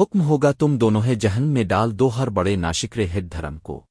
حکم ہوگا تم دونوں جہن میں ڈال دو ہر بڑے ناشکرے ہٹ دھرم کو۔